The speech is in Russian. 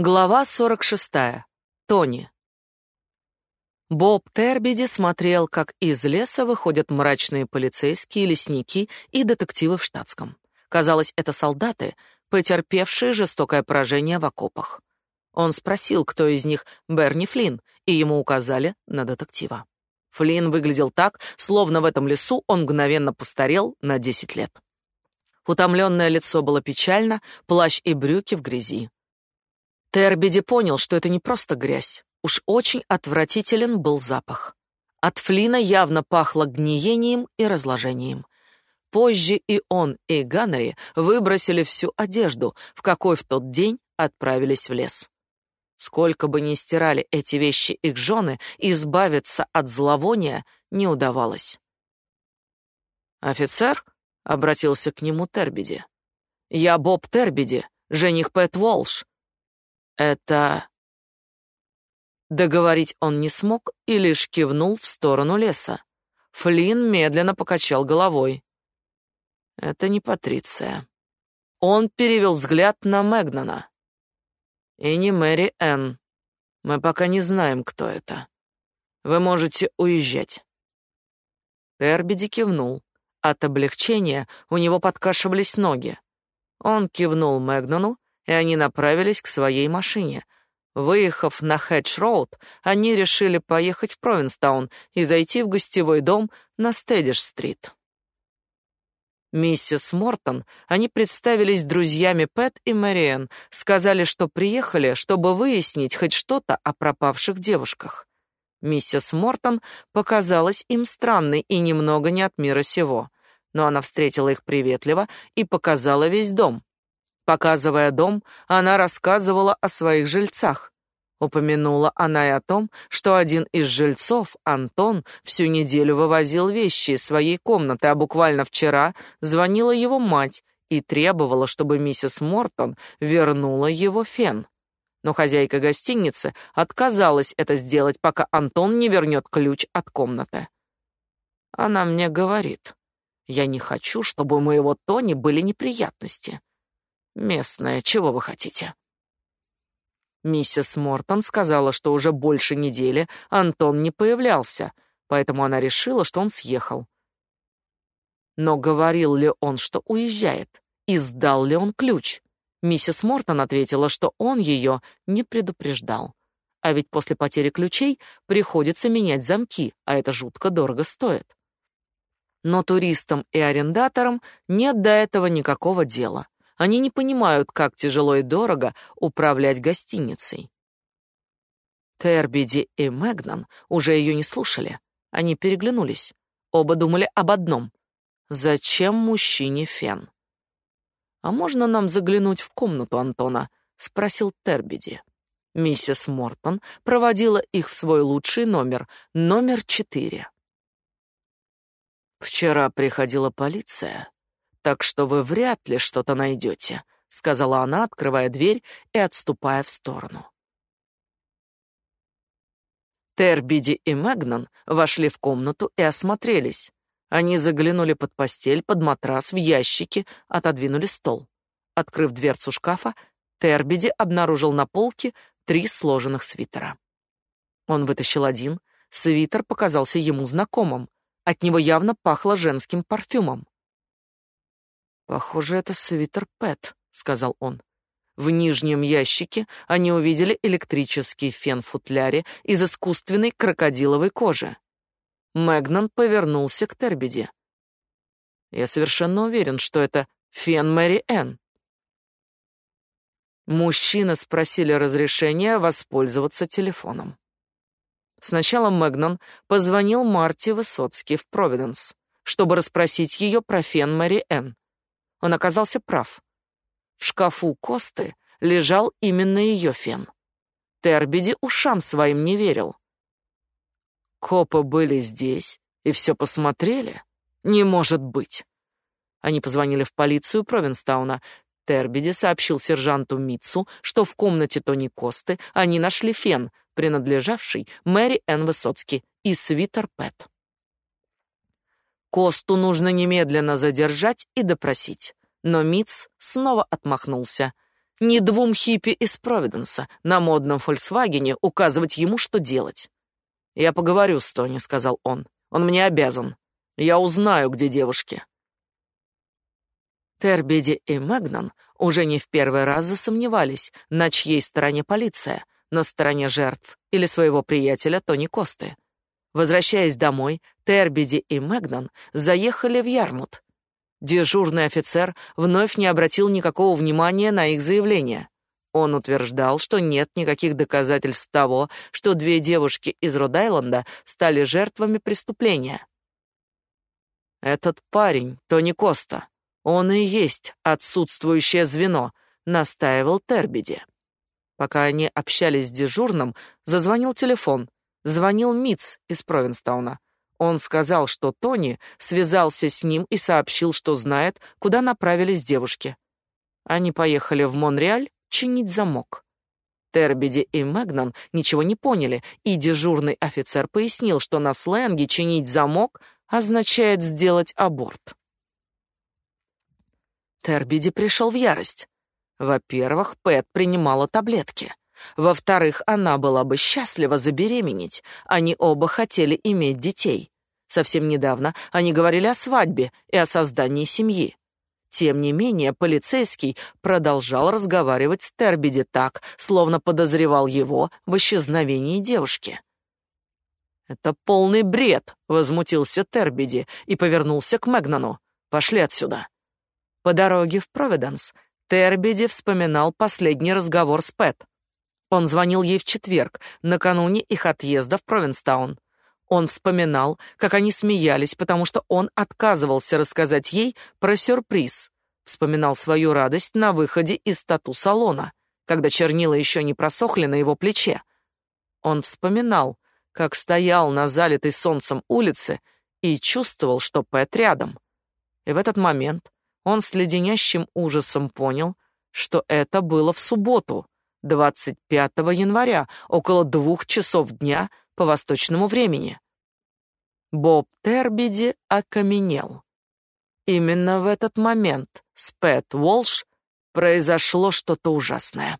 Глава 46. Тони. Боб Тербиди смотрел, как из леса выходят мрачные полицейские, лесники и детективы в штатском. Казалось, это солдаты, потерпевшие жестокое поражение в окопах. Он спросил, кто из них Берни Флинн, и ему указали на детектива. Флинн выглядел так, словно в этом лесу он мгновенно постарел на 10 лет. Утомленное лицо было печально, плащ и брюки в грязи. Тербиди понял, что это не просто грязь. Уж очень отвратителен был запах. От Флина явно пахло гниением и разложением. Позже и он, и Ганнери выбросили всю одежду, в какой в тот день отправились в лес. Сколько бы ни стирали эти вещи их жены, избавиться от зловония не удавалось. «Офицер?» — обратился к нему Тербиди. «Я Боб Тербиди, жених Пэт Волш. Это... Договорить он не смог и лишь кивнул в сторону леса. Флинн медленно покачал головой. Это не Патриция. Он перевел взгляд на Мэгнана. И не Мэри Энн. Мы пока не знаем, кто это. Вы можете уезжать. Тербиди кивнул. От облегчения у него подкашивались ноги. Он кивнул Мэгнану, и они направились к своей машине. Выехав на Хедж-роуд, они решили поехать в Провинстаун и зайти в гостевой дом на Стедиш-стрит. Миссис Мортон, они представились друзьями Пэт и Мэриэн, сказали, что приехали, чтобы выяснить хоть что-то о пропавших девушках. Миссис Мортон показалась им странной и немного не от мира сего, но она встретила их приветливо и показала весь дом. Показывая дом, она рассказывала о своих жильцах. Упомянула она и о том, что один из жильцов, Антон, всю неделю вывозил вещи из своей комнаты, а буквально вчера звонила его мать и требовала, чтобы миссис Мортон вернула его фен. Но хозяйка гостиницы отказалась это сделать, пока Антон не вернет ключ от комнаты. Она мне говорит, я не хочу, чтобы у моего Тони были неприятности. Местная, чего вы хотите? Миссис Мортон сказала, что уже больше недели Антон не появлялся, поэтому она решила, что он съехал. Но говорил ли он, что уезжает? И сдал ли он ключ? Миссис Мортон ответила, что он ее не предупреждал. А ведь после потери ключей приходится менять замки, а это жутко дорого стоит. Но туристам и арендаторам нет до этого никакого дела. Они не понимают, как тяжело и дорого управлять гостиницей. Тербиди и Мегнан уже ее не слушали. Они переглянулись. Оба думали об одном. Зачем мужчине фен? А можно нам заглянуть в комнату Антона, спросил Тербиди. Миссис Мортон проводила их в свой лучший номер, номер четыре. Вчера приходила полиция так что вы вряд ли что-то найдете», — сказала она, открывая дверь и отступая в сторону. Тербиди и Мэгнан вошли в комнату и осмотрелись. Они заглянули под постель, под матрас, в ящики, отодвинули стол. Открыв дверцу шкафа, Тербиди обнаружил на полке три сложенных свитера. Он вытащил один, свитер показался ему знакомым. От него явно пахло женским парфюмом. Похоже, это свитер Пэт, сказал он. В нижнем ящике они увидели электрический фен футляре из искусственной крокодиловой кожи. Мэгнан повернулся к Тербиди. Я совершенно уверен, что это фен Мэри Энн. Мужчины спросили разрешения воспользоваться телефоном. Сначала Мэгнан позвонил Марти Высоцкий в Провиденс, чтобы расспросить ее про фен Мэри Энн. Он оказался прав. В шкафу Косты лежал именно ее фен. Тербиди ушам своим не верил. Копы были здесь и все посмотрели? Не может быть. Они позвонили в полицию Провинстауна. Тербиди сообщил сержанту Митсу, что в комнате Тони Косты они нашли фен, принадлежавший Мэри Энн Высоцки, и свитер Пэт. Косту нужно немедленно задержать и допросить. Но Миц снова отмахнулся. ни двум хиппи из Провиденса на модном Фольксвагене указывать ему, что делать. «Я поговорю с Тони», — сказал он. «Он мне обязан. Я узнаю, где девушки». Тербиди и Мэгнан уже не в первый раз засомневались, на чьей стороне полиция, на стороне жертв или своего приятеля Тони Косты. Возвращаясь домой, Тербиди и Мэгнан заехали в Ярмут. Дежурный офицер вновь не обратил никакого внимания на их заявление. Он утверждал, что нет никаких доказательств того, что две девушки из Род-Айленда стали жертвами преступления. Этот парень, Тони Коста, он и есть отсутствующее звено, настаивал Тербиди. Пока они общались с дежурным, зазвонил телефон. Звонил Митц из Провинстауна. Он сказал, что Тони связался с ним и сообщил, что знает, куда направились девушки. Они поехали в Монреаль чинить замок. Тербиди и Мэгнан ничего не поняли, и дежурный офицер пояснил, что на сленге чинить замок означает сделать аборт. Тербиди пришел в ярость. Во-первых, Пэт принимала таблетки. Во-вторых, она была бы счастлива забеременеть. Они оба хотели иметь детей. Совсем недавно они говорили о свадьбе и о создании семьи. Тем не менее, полицейский продолжал разговаривать с Тербиди так, словно подозревал его в исчезновении девушки. «Это полный бред!» — возмутился Тербиди и повернулся к Мегнану. «Пошли отсюда!» По дороге в Провиденс Тербиди вспоминал последний разговор с Пэт. Он звонил ей в четверг, накануне их отъезда в Провинстаун. Он вспоминал, как они смеялись, потому что он отказывался рассказать ей про сюрприз. Вспоминал свою радость на выходе из тату-салона, когда чернила еще не просохли на его плече. Он вспоминал, как стоял на залитой солнцем улице и чувствовал, что Пэт рядом. И в этот момент он с леденящим ужасом понял, что это было в субботу, 25 января, около двух часов дня по восточному времени. Боб Тербиди окаменел. Именно в этот момент с Пэт Уолш произошло что-то ужасное.